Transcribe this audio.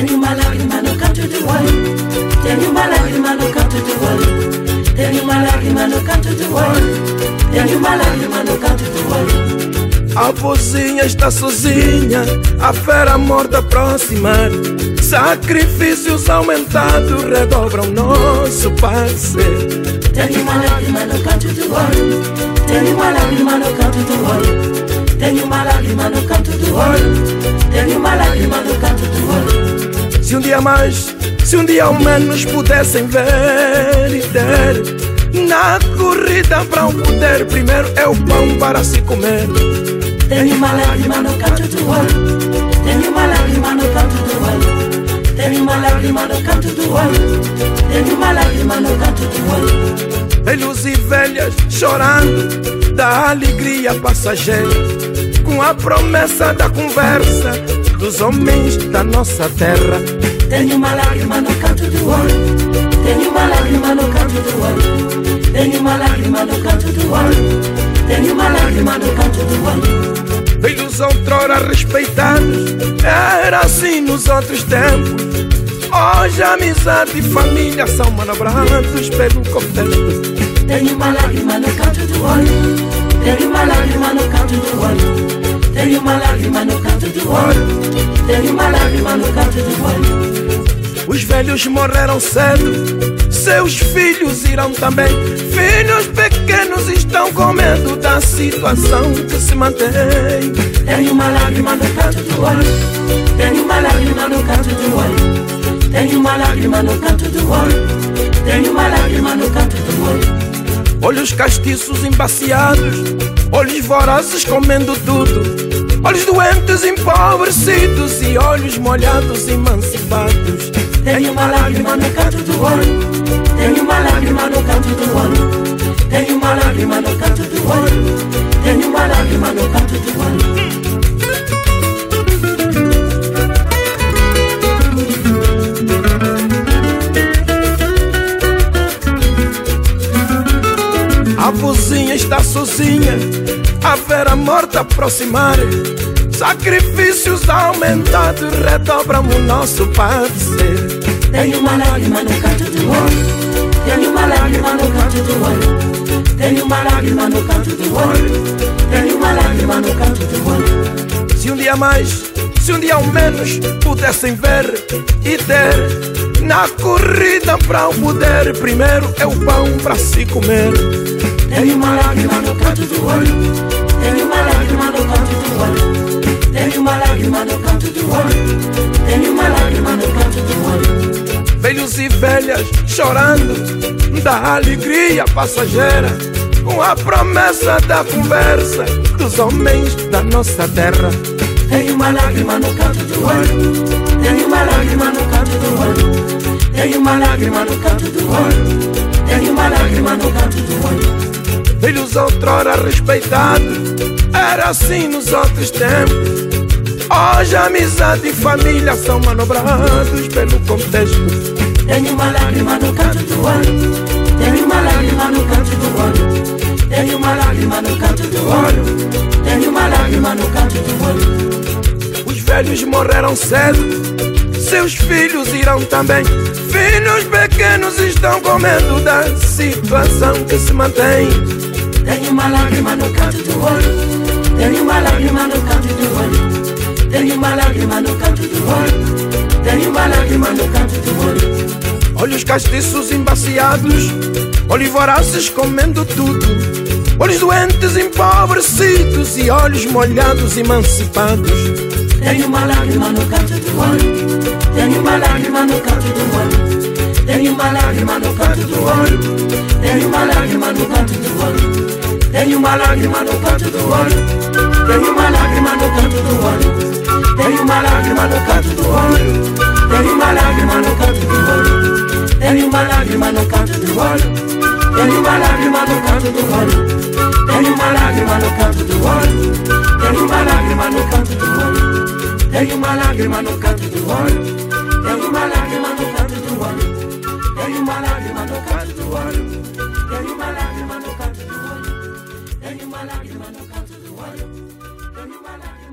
Tenho uma lágrima no canto do olho. Tenho uma lágrima no canto do olho. Tenho uma lágrima no canto do olho. Tenho uma lágrima no canto do olho. A vozinha está sozinha, a fera morta próxima. Sacrifícios aumentados redobram nosso parecer. Tenho uma lágrima no canto do olho. Tenho uma lágrima no canto do olho. Tenho uma lágrima no canto do olho. Tenho uma lágrima no canto do olho dia mais, se um dia ao menos pudessem ver e ter. Na corrida para o poder, primeiro é o pão para se comer. Tenho uma lágrima no canto do olho. Tenho uma lágrima no canto do olho. Tenho uma lágrima no canto do olho. Tenho uma lágrima no canto do olho. Velhos e velhas chorando da alegria passageira, com a promessa da conversa dos homens da nossa terra. Tenho uma lágrima no canto do olho. Tenho uma lágrima no canto do olho. Tenho uma lágrima no canto do olho. Tenho uma lágrima no canto do olho. Velhos outrora respeitados, era assim nos outros tempos. Hoje amizade e família são manobrados pelo contexto. Tenho uma lágrima no canto do olho. Tenho uma lágrima no canto do olho. Tenho uma lágrima no canto do olho. Tenho uma lágrima no canto do olho. Os velhos morreram cedo, seus filhos irão também. Filhos pequenos estão com medo da situação que se mantém. Tenho uma lágrima no canto do olho. Tenho uma lágrima no canto do olho. Tenho uma lágrima no canto do olho. Tenho uma lágrima no canto do olho. Olhos castiços embaciados, olhos vorazes comendo tudo. Olhos doentes empobrecidos e olhos molhados emancipados. Tenho uma lágrima no canto do olho. Tenho uma lágrima no canto do olho. Tenho uma lágrima no canto do olho. Tenho uma lágrima no canto do olho. A vozinha está sozinha, a vera morta aproximar. Sacrifícios aumentados redobram o nosso parecer. Tenho uma lágrima no canto do olho. Tenho uma lágrima no canto do olho. Tenho uma lágrima no canto do olho. Tenho uma lágrima no canto do olho. Se um dia mais, se um dia ao menos pudessem ver e ter. Na corrida para o poder, primeiro é o pão para se comer. Tenho uma lágrima no canto do olho. Tenho uma lágrima no canto do olho. Uma lágrima no canto do olho. Tenho uma lágrima no canto do olho. Velhos e velhas chorando da alegria passageira, com a promessa da conversa dos homens da nossa terra. Tenho uma lágrima no canto do olho. Tenho uma lágrima no canto do olho. Tenho uma lágrima no canto do olho. Tenho uma lágrima no canto do olho. Velhos outrora respeitados, era assim nos outros tempos. Hoje amizade e família são manobrados pelo contexto. Tenho uma lágrima no canto do olho. Tenho uma lágrima no canto do olho. Tenho uma lágrima no canto do olho. Tenho uma lágrima no canto do olho. Os velhos morreram cedo, seus filhos irão também. Filhos pequenos estão com medo da situação que se mantém. Tenho uma lágrima no canto do olho. Tenho uma lágrima no canto lágrima no canto do olho. Tenho uma lágrima no canto do olho. Olhos castiços embaciados, olhos vorazes comendo tudo. Olhos doentes empobrecidos e olhos molhados emancipados. Tenho uma lágrima no canto do olho. Tenho uma lágrima no canto do olho. Tenho uma lágrima no canto do olho. Tenho uma lágrima no canto do olho. Tenho uma lágrima no canto do olho. Lágrima no canto do olho. Tenho uma lágrima no canto do olho. Tenho uma lágrima no canto do olho. Tenho uma lágrima no canto do olho. Tenho uma lágrima no canto do olho. Tenho uma lágrima no canto do olho. Tenho uma lágrima no canto do olho. Tenho uma lágrima no canto do olho. Tenho uma lágrima no canto do olho. Tenho uma lágrima no canto do olho. Tenho uma lágrima no canto do olho. Tenho uma lágrima